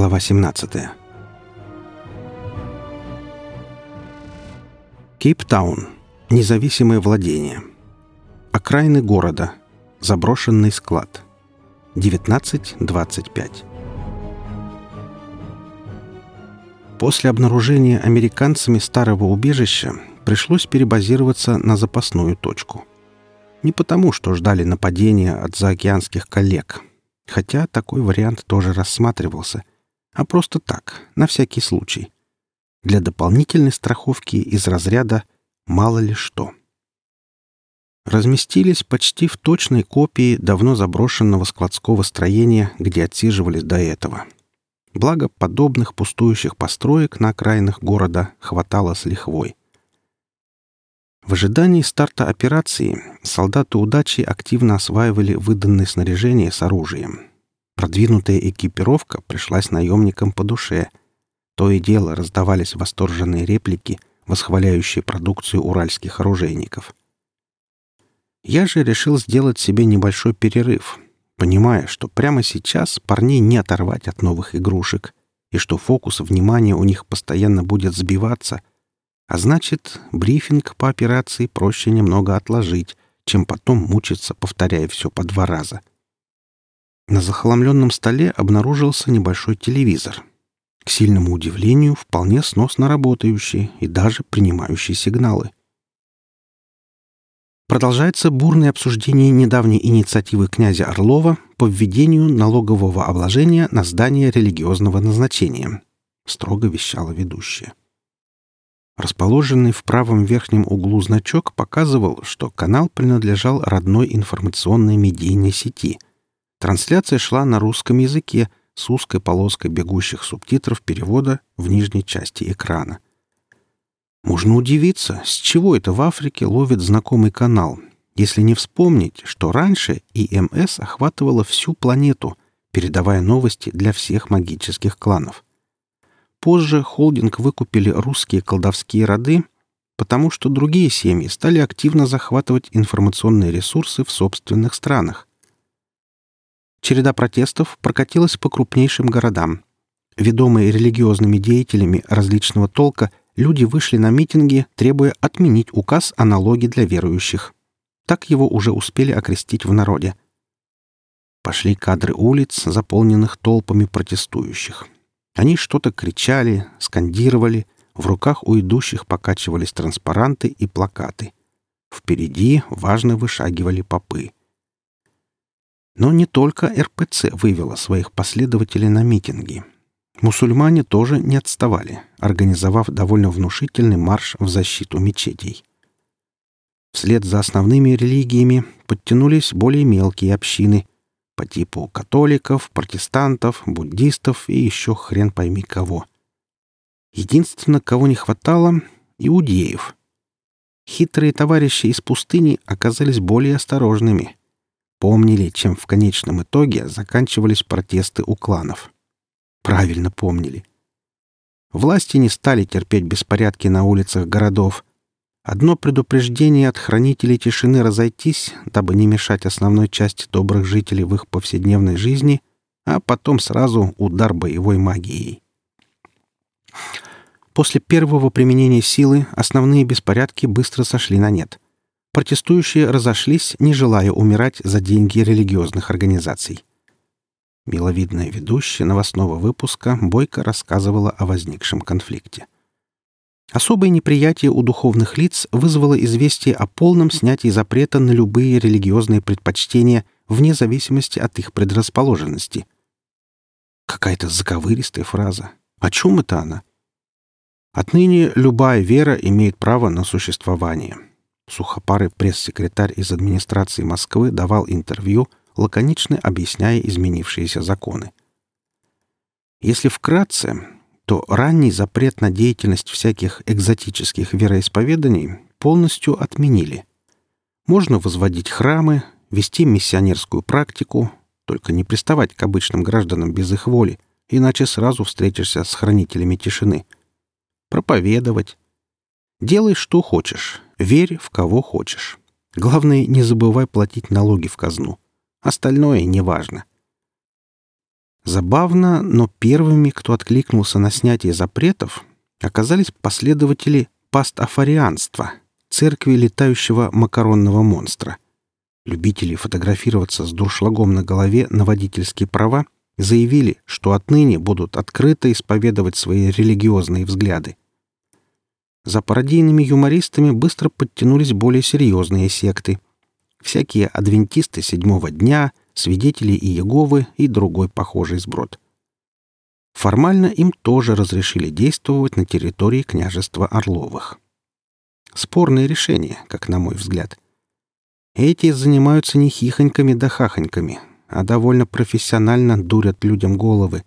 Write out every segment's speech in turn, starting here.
Глава 17 Кейптаун. Независимое владение. Окраины города. Заброшенный склад. 19.25 После обнаружения американцами старого убежища пришлось перебазироваться на запасную точку. Не потому, что ждали нападения от заокеанских коллег, хотя такой вариант тоже рассматривался, а просто так, на всякий случай. Для дополнительной страховки из разряда «мало ли что». Разместились почти в точной копии давно заброшенного складского строения, где отсиживались до этого. Благо, подобных пустующих построек на окраинах города хватало с лихвой. В ожидании старта операции солдаты удачи активно осваивали выданное снаряжение с оружием. Продвинутая экипировка пришлась наемникам по душе. То и дело раздавались восторженные реплики, восхваляющие продукцию уральских оружейников. Я же решил сделать себе небольшой перерыв, понимая, что прямо сейчас парней не оторвать от новых игрушек и что фокус внимания у них постоянно будет сбиваться — а значит, брифинг по операции проще немного отложить, чем потом мучиться, повторяя все по два раза. На захламленном столе обнаружился небольшой телевизор. К сильному удивлению, вполне сносно работающий и даже принимающий сигналы. Продолжается бурное обсуждение недавней инициативы князя Орлова по введению налогового обложения на здания религиозного назначения, строго вещала ведущая. Расположенный в правом верхнем углу значок показывал, что канал принадлежал родной информационной медийной сети. Трансляция шла на русском языке с узкой полоской бегущих субтитров перевода в нижней части экрана. Можно удивиться, с чего это в Африке ловит знакомый канал, если не вспомнить, что раньше ИМС охватывала всю планету, передавая новости для всех магических кланов. Позже холдинг выкупили русские колдовские роды, потому что другие семьи стали активно захватывать информационные ресурсы в собственных странах. Череда протестов прокатилась по крупнейшим городам. Ведомые религиозными деятелями различного толка, люди вышли на митинги, требуя отменить указ о налоге для верующих. Так его уже успели окрестить в народе. Пошли кадры улиц, заполненных толпами протестующих. Они что-то кричали, скандировали, в руках у идущих покачивались транспаранты и плакаты. Впереди важно вышагивали попы. Но не только РПЦ вывела своих последователей на митинги. Мусульмане тоже не отставали, организовав довольно внушительный марш в защиту мечетей. Вслед за основными религиями подтянулись более мелкие общины, по типу католиков, протестантов, буддистов и еще хрен пойми кого. Единственное, кого не хватало — иудеев. Хитрые товарищи из пустыни оказались более осторожными. Помнили, чем в конечном итоге заканчивались протесты у кланов. Правильно помнили. Власти не стали терпеть беспорядки на улицах городов — Одно предупреждение от хранителей тишины разойтись, дабы не мешать основной части добрых жителей в их повседневной жизни, а потом сразу удар боевой магией. После первого применения силы основные беспорядки быстро сошли на нет. Протестующие разошлись, не желая умирать за деньги религиозных организаций. Миловидная ведущая новостного выпуска бойко рассказывала о возникшем конфликте. Особое неприятие у духовных лиц вызвало известие о полном снятии запрета на любые религиозные предпочтения вне зависимости от их предрасположенности. Какая-то заковыристая фраза. О чем это она? Отныне любая вера имеет право на существование. Сухопарый пресс-секретарь из администрации Москвы давал интервью, лаконично объясняя изменившиеся законы. Если вкратце, то ранний запрет на деятельность всяких экзотических вероисповеданий полностью отменили. Можно возводить храмы, вести миссионерскую практику, только не приставать к обычным гражданам без их воли, иначе сразу встретишься с хранителями тишины. Проповедовать. Делай, что хочешь, верь в кого хочешь. Главное, не забывай платить налоги в казну. Остальное неважно. Забавно, но первыми, кто откликнулся на снятие запретов, оказались последователи пастафарианства, церкви летающего макаронного монстра. Любители фотографироваться с дуршлагом на голове на водительские права заявили, что отныне будут открыто исповедовать свои религиозные взгляды. За пародийными юмористами быстро подтянулись более серьезные секты. Всякие адвентисты седьмого дня, свидетели Иеговы и другой похожий сброд. Формально им тоже разрешили действовать на территории княжества Орловых. Спорное решение, как на мой взгляд. Эти занимаются не хихоньками да хахоньками, а довольно профессионально дурят людям головы.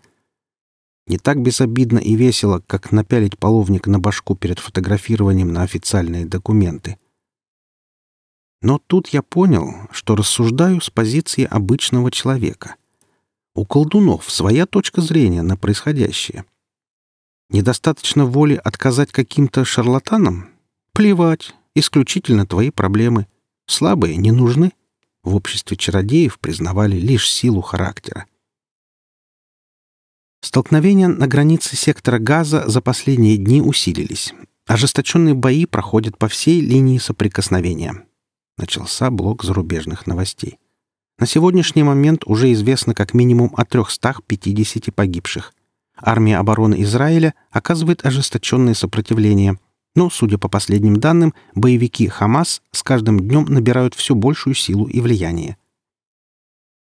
Не так безобидно и весело, как напялить половник на башку перед фотографированием на официальные документы. Но тут я понял, что рассуждаю с позиции обычного человека. У колдунов своя точка зрения на происходящее. Недостаточно воли отказать каким-то шарлатанам? Плевать, исключительно твои проблемы. Слабые не нужны. В обществе чародеев признавали лишь силу характера. Столкновения на границе сектора газа за последние дни усилились. Ожесточенные бои проходят по всей линии соприкосновения. Начался блок зарубежных новостей. На сегодняшний момент уже известно как минимум о 350 погибших. Армия обороны Израиля оказывает ожесточенное сопротивление – но, судя по последним данным, боевики Хамас с каждым днем набирают все большую силу и влияние.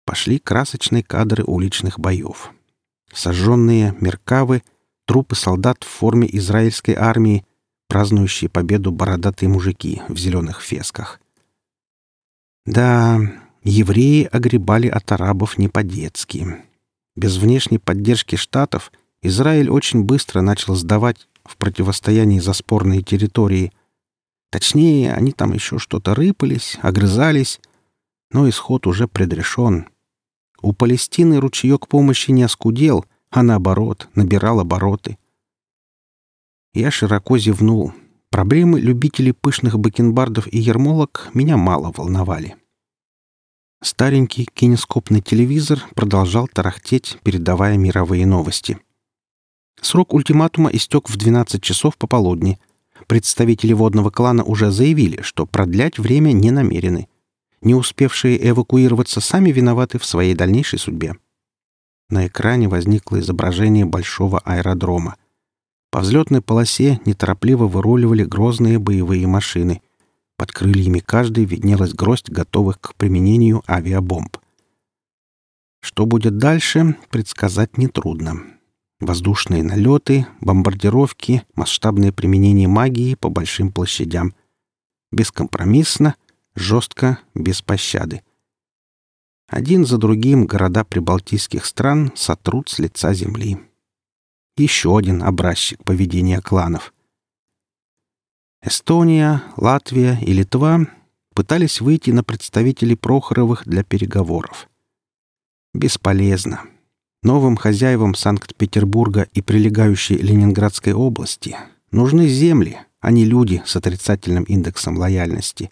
Пошли красочные кадры уличных боев. Сожженные меркавы, трупы солдат в форме израильской армии, празднующие победу бородатые мужики в зеленых фесках. Да, евреи огребали от арабов не по-детски. Без внешней поддержки штатов Израиль очень быстро начал сдавать в противостоянии за спорные территории. Точнее, они там еще что-то рыпались, огрызались, но исход уже предрешен. У Палестины ручеек помощи не оскудел, а наоборот, набирал обороты. Я широко зевнул. Проблемы любителей пышных бакенбардов и ермолок меня мало волновали. Старенький кинескопный телевизор продолжал тарахтеть, передавая мировые новости. Срок ультиматума истек в 12 часов пополудни. Представители водного клана уже заявили, что продлять время не намерены. Не успевшие эвакуироваться сами виноваты в своей дальнейшей судьбе. На экране возникло изображение большого аэродрома. По взлетной полосе неторопливо выруливали грозные боевые машины. Под крыльями каждой виднелась гроздь готовых к применению авиабомб. Что будет дальше, предсказать нетрудно. Воздушные налеты, бомбардировки, масштабное применение магии по большим площадям. Бескомпромиссно, жестко, без пощады. Один за другим города прибалтийских стран сотрут с лица земли. Еще один образчик поведения кланов. Эстония, Латвия и Литва пытались выйти на представителей Прохоровых для переговоров. Бесполезно. Новым хозяевам Санкт-Петербурга и прилегающей Ленинградской области нужны земли, а не люди с отрицательным индексом лояльности.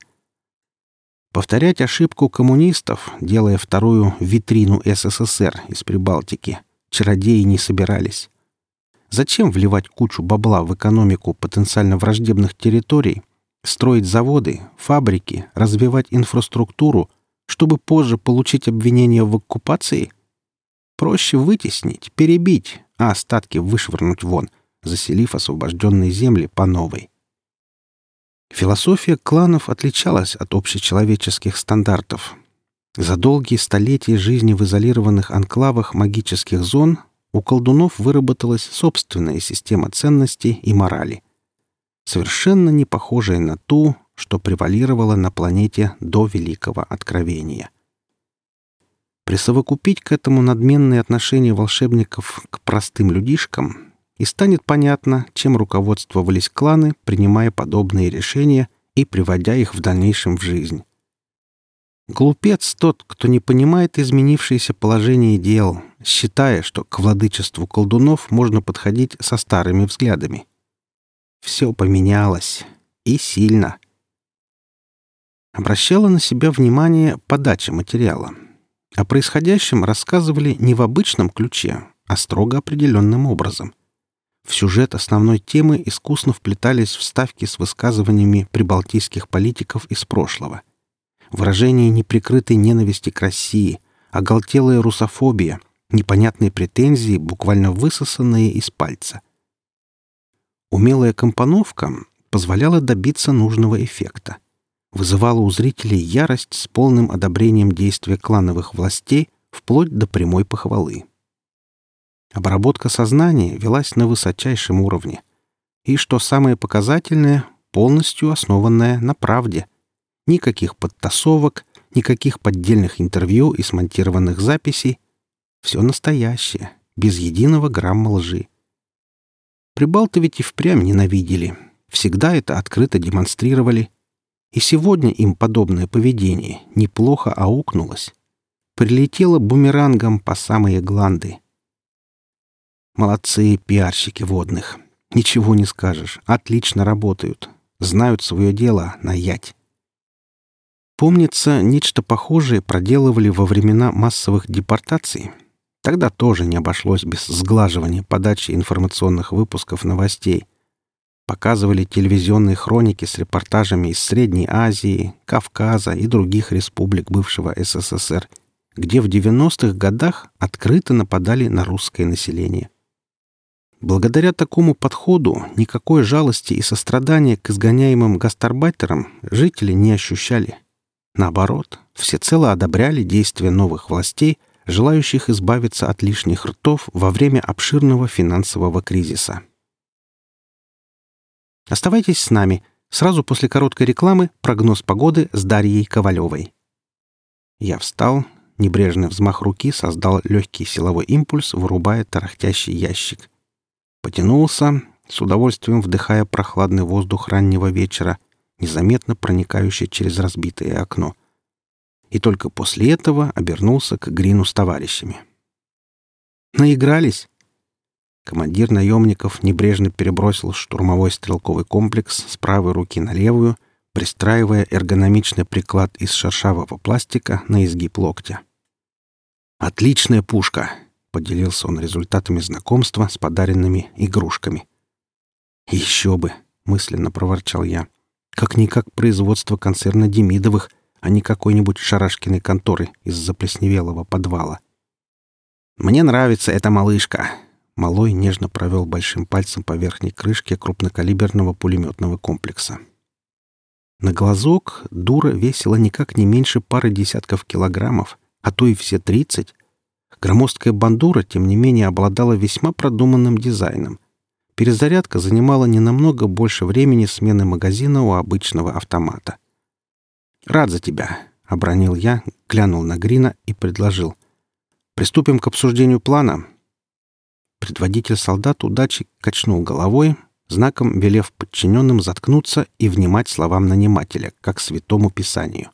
Повторять ошибку коммунистов, делая вторую витрину СССР из Прибалтики, чародеи не собирались. Зачем вливать кучу бабла в экономику потенциально враждебных территорий, строить заводы, фабрики, развивать инфраструктуру, чтобы позже получить обвинение в оккупации – Проще вытеснить, перебить, а остатки вышвырнуть вон, заселив освобожденные земли по новой. Философия кланов отличалась от общечеловеческих стандартов. За долгие столетия жизни в изолированных анклавах магических зон у колдунов выработалась собственная система ценностей и морали, совершенно не похожая на ту, что превалировала на планете до Великого Откровения — Присовокупить к этому надменные отношения волшебников к простым людишкам, и станет понятно, чем руководствовались кланы, принимая подобные решения и приводя их в дальнейшем в жизнь. Глупец тот, кто не понимает изменившееся положение дел, считая, что к владычеству колдунов можно подходить со старыми взглядами. Все поменялось. И сильно. Обращала на себя внимание подача материала — О происходящем рассказывали не в обычном ключе, а строго определенным образом. В сюжет основной темы искусно вплетались вставки с высказываниями прибалтийских политиков из прошлого. Выражение неприкрытой ненависти к России, оголтелая русофобия, непонятные претензии, буквально высосанные из пальца. Умелая компоновка позволяла добиться нужного эффекта. Вызывала у зрителей ярость с полным одобрением действия клановых властей вплоть до прямой похвалы. Обработка сознания велась на высочайшем уровне. И, что самое показательное, полностью основанная на правде. Никаких подтасовок, никаких поддельных интервью и смонтированных записей. Все настоящее, без единого грамма лжи. Прибалты ведь и впрямь ненавидели. Всегда это открыто демонстрировали. И сегодня им подобное поведение неплохо аукнулось. Прилетело бумерангом по самые гланды. Молодцы пиарщики водных. Ничего не скажешь. Отлично работают. Знают свое дело на ять. Помнится, нечто похожее проделывали во времена массовых депортаций. Тогда тоже не обошлось без сглаживания подачи информационных выпусков новостей. Показывали телевизионные хроники с репортажами из Средней Азии, Кавказа и других республик бывшего СССР, где в 90-х годах открыто нападали на русское население. Благодаря такому подходу никакой жалости и сострадания к изгоняемым гастарбайтерам жители не ощущали. Наоборот, всецело одобряли действия новых властей, желающих избавиться от лишних ртов во время обширного финансового кризиса. Оставайтесь с нами. Сразу после короткой рекламы прогноз погоды с Дарьей Ковалевой. Я встал, небрежный взмах руки создал легкий силовой импульс, вырубая тарахтящий ящик. Потянулся, с удовольствием вдыхая прохладный воздух раннего вечера, незаметно проникающий через разбитое окно. И только после этого обернулся к Грину с товарищами. «Наигрались?» Командир наемников небрежно перебросил штурмовой стрелковый комплекс с правой руки на левую, пристраивая эргономичный приклад из шершавого пластика на изгиб локтя. «Отличная пушка!» Поделился он результатами знакомства с подаренными игрушками. «Еще бы!» — мысленно проворчал я. «Как-никак производство концерна Демидовых, а не какой-нибудь шарашкиной конторы из заплесневелого подвала». «Мне нравится эта малышка!» Малой нежно провел большим пальцем по верхней крышке крупнокалиберного пулеметного комплекса. На глазок дура весила никак не меньше пары десятков килограммов, а то и все тридцать, Громоздкая бандура, тем не менее, обладала весьма продуманным дизайном. Перезарядка занимала не намного больше времени смены магазина у обычного автомата. «Рад за тебя», — обронил я, глянул на Грина и предложил. «Приступим к обсуждению плана». Предводитель солдат удачи качнул головой, знаком велев подчиненным заткнуться и внимать словам нанимателя, как святому писанию.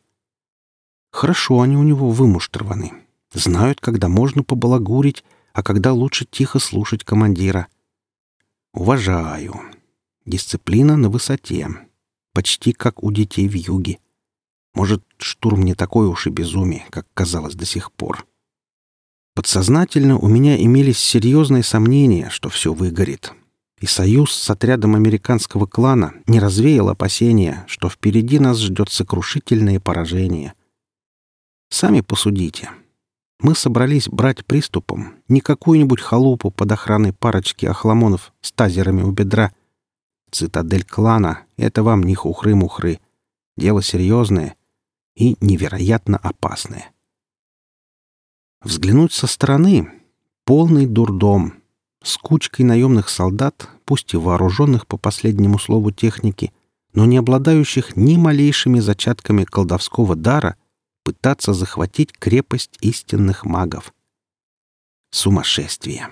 Хорошо они у него вымуштрованы. Знают, когда можно побалагурить, а когда лучше тихо слушать командира. Уважаю. Дисциплина на высоте. Почти как у детей в юге. Может, штурм не такой уж и безумие, как казалось до сих пор. Подсознательно у меня имелись серьезные сомнения, что все выгорит. И союз с отрядом американского клана не развеял опасения, что впереди нас ждет сокрушительное поражение. Сами посудите. Мы собрались брать приступом не какую-нибудь халупу под охраной парочки охламонов с тазерами у бедра. Цитадель клана — это вам не хухры-мухры. Дело серьезное и невероятно опасное. Взглянуть со стороны — полный дурдом. С кучкой наемных солдат, пусть и вооруженных по последнему слову техники, но не обладающих ни малейшими зачатками колдовского дара — пытаться захватить крепость истинных магов. Сумасшествие.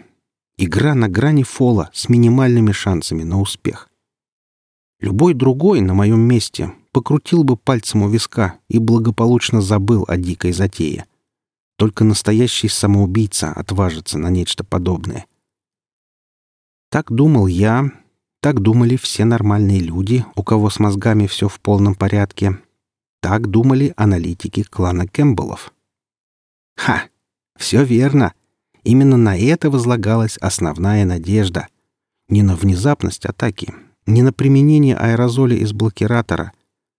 Игра на грани фола с минимальными шансами на успех. Любой другой на моем месте покрутил бы пальцем у виска и благополучно забыл о дикой затее. Только настоящий самоубийца отважится на нечто подобное. Так думал я, так думали все нормальные люди, у кого с мозгами все в полном порядке, так думали аналитики клана Кэмпбеллов. Ха! Все верно. Именно на это возлагалась основная надежда. Не на внезапность атаки, не на применение аэрозоля из блокиратора,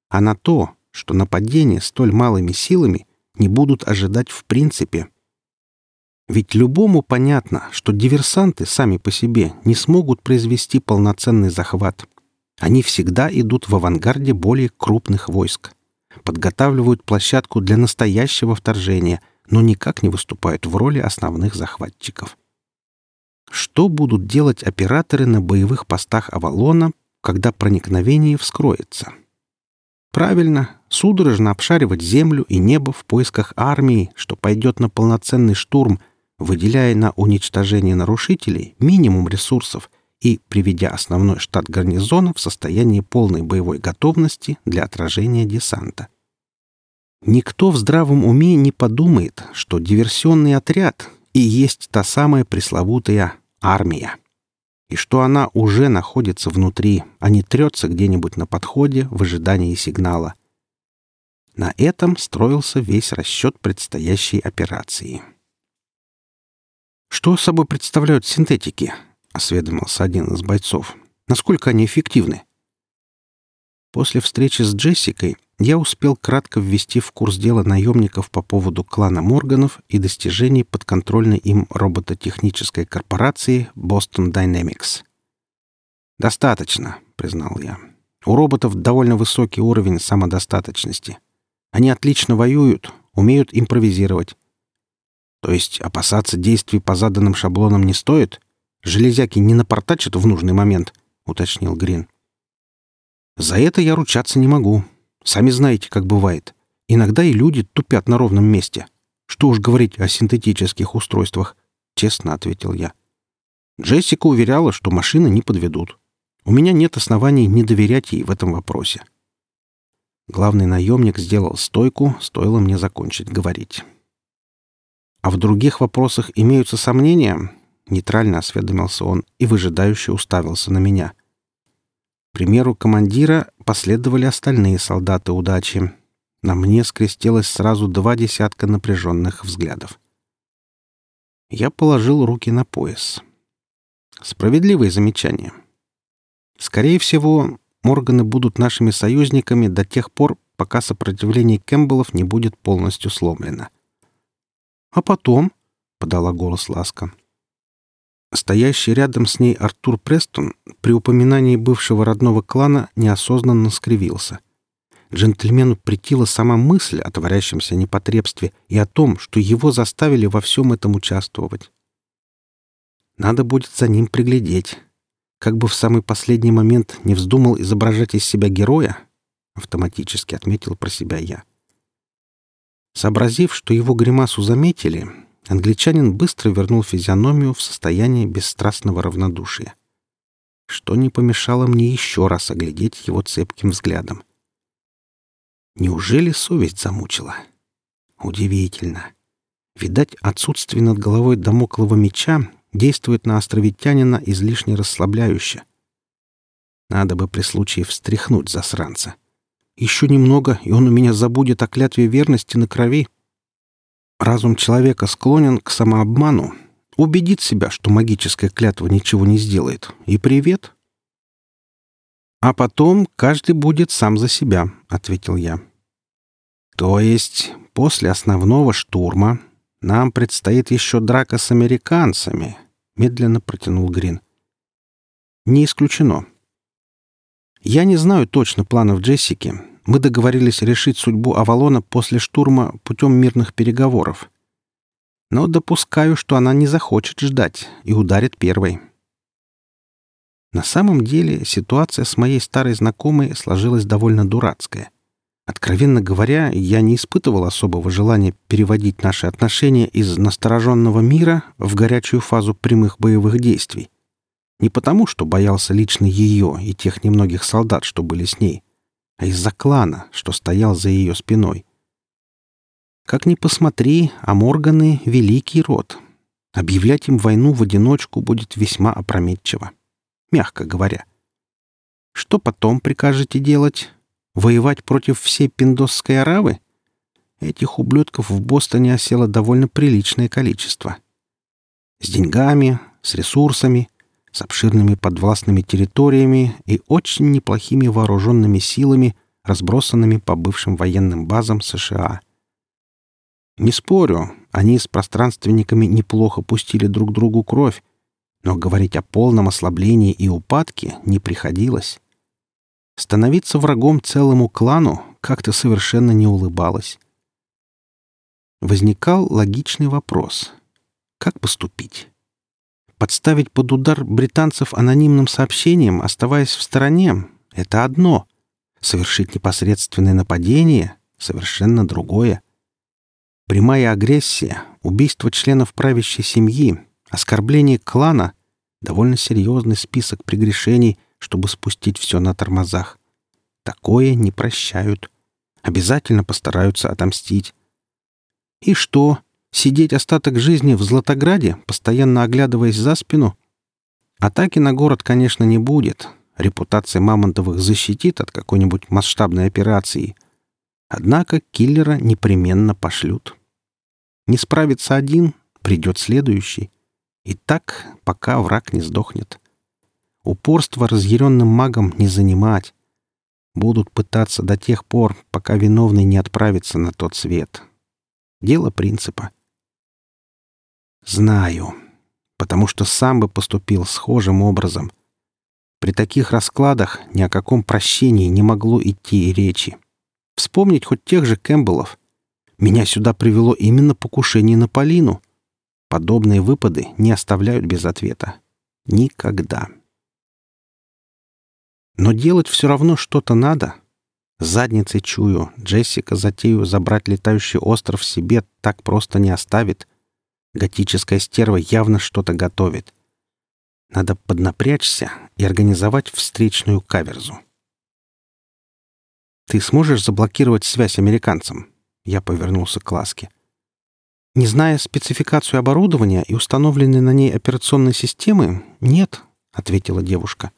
а на то, что нападения столь малыми силами не будут ожидать в принципе. Ведь любому понятно, что диверсанты сами по себе не смогут произвести полноценный захват. Они всегда идут в авангарде более крупных войск. Подготавливают площадку для настоящего вторжения, но никак не выступают в роли основных захватчиков. Что будут делать операторы на боевых постах Авалона, когда проникновение вскроется? Правильно, судорожно обшаривать землю и небо в поисках армии, что пойдет на полноценный штурм, выделяя на уничтожение нарушителей минимум ресурсов и приведя основной штат гарнизона в состояние полной боевой готовности для отражения десанта. Никто в здравом уме не подумает, что диверсионный отряд и есть та самая пресловутая армия. И что она уже находится внутри, а не трется где-нибудь на подходе в ожидании сигнала. На этом строился весь расчет предстоящей операции. «Что собой представляют синтетики?» — осведомился один из бойцов. «Насколько они эффективны?» После встречи с Джессикой я успел кратко ввести в курс дела наемников по поводу клана Морганов и достижений подконтрольной им робототехнической корпорации Boston Dynamics. «Достаточно», — признал я. «У роботов довольно высокий уровень самодостаточности. Они отлично воюют, умеют импровизировать. То есть опасаться действий по заданным шаблонам не стоит? Железяки не напортачат в нужный момент», — уточнил Грин. «За это я ручаться не могу», Сами знаете, как бывает. Иногда и люди тупят на ровном месте. Что уж говорить о синтетических устройствах, честно ответил я. Джессика уверяла, что машины не подведут. У меня нет оснований не доверять ей в этом вопросе. Главный наемник сделал стойку, стоило мне закончить говорить. «А в других вопросах имеются сомнения?» — нейтрально осведомился он и выжидающе уставился на меня — примеру командира последовали остальные солдаты удачи. На мне скрестилось сразу два десятка напряженных взглядов. Я положил руки на пояс. Справедливое замечание. Скорее всего, Морганы будут нашими союзниками до тех пор, пока сопротивление Кэмпбеллов не будет полностью сломлено. «А потом?» — подала голос Ласка. Стоящий рядом с ней Артур Престон при упоминании бывшего родного клана неосознанно скривился. Джентльмену притила сама мысль о творящемся непотребстве и о том, что его заставили во всем этом участвовать. Надо будет за ним приглядеть. Как бы в самый последний момент не вздумал изображать из себя героя, автоматически отметил про себя я. Сообразив, что его гримасу заметили, Англичанин быстро вернул физиономию в состояние бесстрастного равнодушия. Что не помешало мне еще раз оглядеть его цепким взглядом. Неужели совесть замучила? Удивительно. Видать, отсутствие над головой домоклого меча действует на островитянина излишне расслабляюще. Надо бы при случае встряхнуть засранца. Еще немного, и он у меня забудет о клятве верности на крови. Разум человека склонен к самообману, убедит себя, что магическая клятва ничего не сделает. И привет. А потом каждый будет сам за себя, ответил я. То есть после основного штурма нам предстоит еще драка с американцами, медленно протянул Грин. Не исключено. Я не знаю точно планов Джессики, мы договорились решить судьбу Авалона после штурма путем мирных переговоров. Но допускаю, что она не захочет ждать и ударит первой. На самом деле ситуация с моей старой знакомой сложилась довольно дурацкая. Откровенно говоря, я не испытывал особого желания переводить наши отношения из настороженного мира в горячую фазу прямых боевых действий. Не потому, что боялся лично ее и тех немногих солдат, что были с ней, а из-за клана, что стоял за ее спиной. Как ни посмотри, а Морганы — великий род. Объявлять им войну в одиночку будет весьма опрометчиво, мягко говоря. Что потом прикажете делать? Воевать против всей пиндосской аравы? этих ублюдков в Бостоне осело довольно приличное количество. С деньгами, с ресурсами, с обширными подвластными территориями и очень неплохими вооруженными силами, разбросанными по бывшим военным базам США. Не спорю, они с пространственниками неплохо пустили друг другу кровь, но говорить о полном ослаблении и упадке не приходилось. Становиться врагом целому клану как-то совершенно не улыбалось. Возникал логичный вопрос. Как поступить? Подставить под удар британцев анонимным сообщением, оставаясь в стороне, — это одно. Совершить непосредственное нападение — совершенно другое. Прямая агрессия, убийство членов правящей семьи, оскорбление клана — довольно серьезный список прегрешений, чтобы спустить все на тормозах. Такое не прощают. Обязательно постараются отомстить. И что? Сидеть остаток жизни в Златограде, постоянно оглядываясь за спину? Атаки на город, конечно, не будет. Репутация Мамонтовых защитит от какой-нибудь масштабной операции. Однако киллера непременно пошлют. Не справится один, придет следующий. И так, пока враг не сдохнет. Упорство разъяренным магом не занимать. Будут пытаться до тех пор, пока виновный не отправится на тот свет. Дело принципа. Знаю, потому что сам бы поступил схожим образом. При таких раскладах ни о каком прощении не могло идти и речи. Вспомнить хоть тех же Кэмпбеллов. Меня сюда привело именно покушение на Полину. Подобные выпады не оставляют без ответа. Никогда. Но делать все равно что-то надо. Задницей чую, Джессика затею забрать летающий остров себе так просто не оставит. Готическая стерва явно что-то готовит. Надо поднапрячься и организовать встречную каверзу. «Ты сможешь заблокировать связь американцам?» Я повернулся к Ласке. «Не зная спецификацию оборудования и установленной на ней операционной системы, нет», — ответила девушка.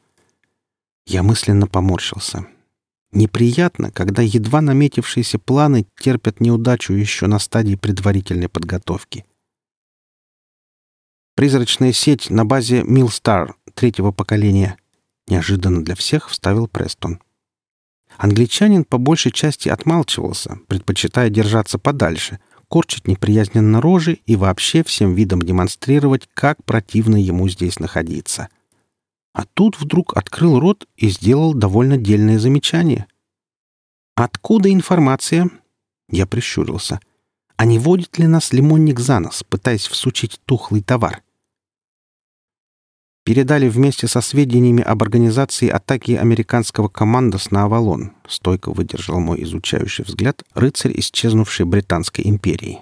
Я мысленно поморщился. Неприятно, когда едва наметившиеся планы терпят неудачу еще на стадии предварительной подготовки. Призрачная сеть на базе Милстар третьего поколения. Неожиданно для всех вставил Престон. Англичанин по большей части отмалчивался, предпочитая держаться подальше, корчить неприязненно рожи и вообще всем видом демонстрировать, как противно ему здесь находиться — а тут вдруг открыл рот и сделал довольно дельное замечание. «Откуда информация?» Я прищурился. «А не водит ли нас лимонник за нос, пытаясь всучить тухлый товар?» передали вместе со сведениями об организации атаки американского командос на Авалон, стойко выдержал мой изучающий взгляд рыцарь исчезнувшей Британской империи.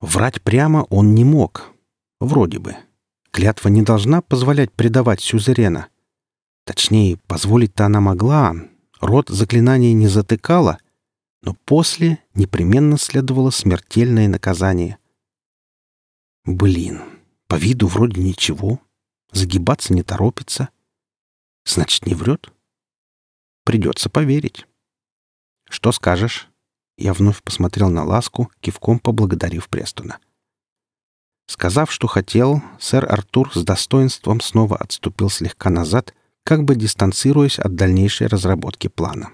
Врать прямо он не мог. Вроде бы. Клятва не должна позволять предавать сюзерена. Точнее, позволить-то она могла, рот заклинания не затыкала, но после непременно следовало смертельное наказание. Блин, по виду вроде ничего, загибаться не торопится. Значит, не врет? Придется поверить. Что скажешь? Я вновь посмотрел на ласку, кивком поблагодарив Престона. — Сказав, что хотел, сэр Артур с достоинством снова отступил слегка назад, как бы дистанцируясь от дальнейшей разработки плана.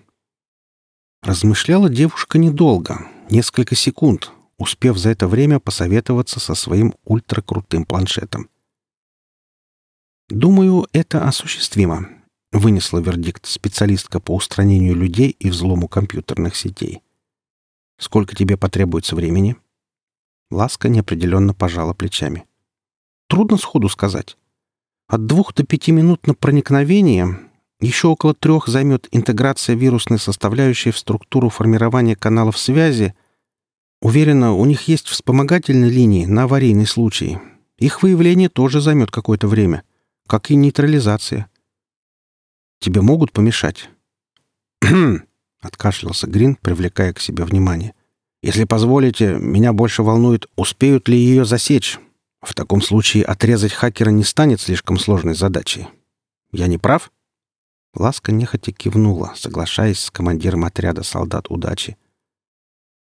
Размышляла девушка недолго, несколько секунд, успев за это время посоветоваться со своим ультракрутым планшетом. «Думаю, это осуществимо», — вынесла вердикт специалистка по устранению людей и взлому компьютерных сетей. «Сколько тебе потребуется времени?» Ласка неопределенно пожала плечами. Трудно сходу сказать. От двух до пяти минут на проникновение, еще около трех займет интеграция вирусной составляющей в структуру формирования каналов связи. Уверена, у них есть вспомогательные линии на аварийный случай. Их выявление тоже займет какое-то время, как и нейтрализация. Тебе могут помешать? откашлялся Грин, привлекая к себе внимание. Если позволите, меня больше волнует, успеют ли ее засечь. В таком случае отрезать хакера не станет слишком сложной задачей. Я не прав?» Ласка нехотя кивнула, соглашаясь с командиром отряда солдат удачи.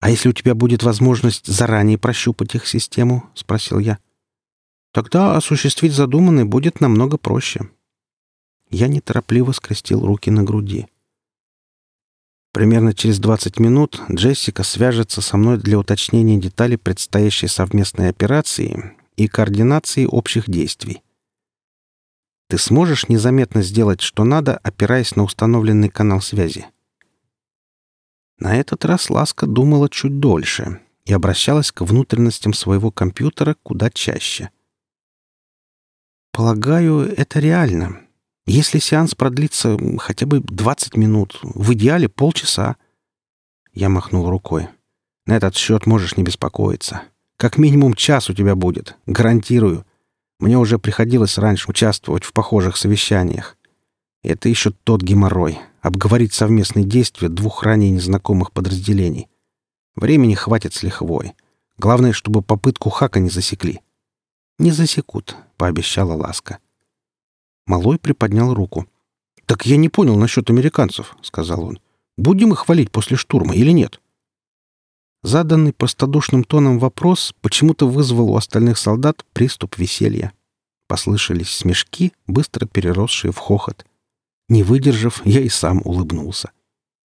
«А если у тебя будет возможность заранее прощупать их систему?» — спросил я. «Тогда осуществить задуманное будет намного проще». Я неторопливо скрестил руки на груди. Примерно через 20 минут Джессика свяжется со мной для уточнения деталей предстоящей совместной операции и координации общих действий. Ты сможешь незаметно сделать, что надо, опираясь на установленный канал связи? На этот раз Ласка думала чуть дольше и обращалась к внутренностям своего компьютера куда чаще. «Полагаю, это реально. Если сеанс продлится хотя бы 20 минут, в идеале полчаса». Я махнул рукой. «На этот счет можешь не беспокоиться. Как минимум час у тебя будет. Гарантирую. Мне уже приходилось раньше участвовать в похожих совещаниях. Это еще тот геморрой — обговорить совместные действия двух ранее незнакомых подразделений. Времени хватит с лихвой. Главное, чтобы попытку хака не засекли. «Не засекут», — пообещала Ласка. Малой приподнял руку. «Так я не понял насчет американцев», — сказал он. «Будем их хвалить после штурма или нет?» Заданный простодушным тоном вопрос почему-то вызвал у остальных солдат приступ веселья. Послышались смешки, быстро переросшие в хохот. Не выдержав, я и сам улыбнулся. —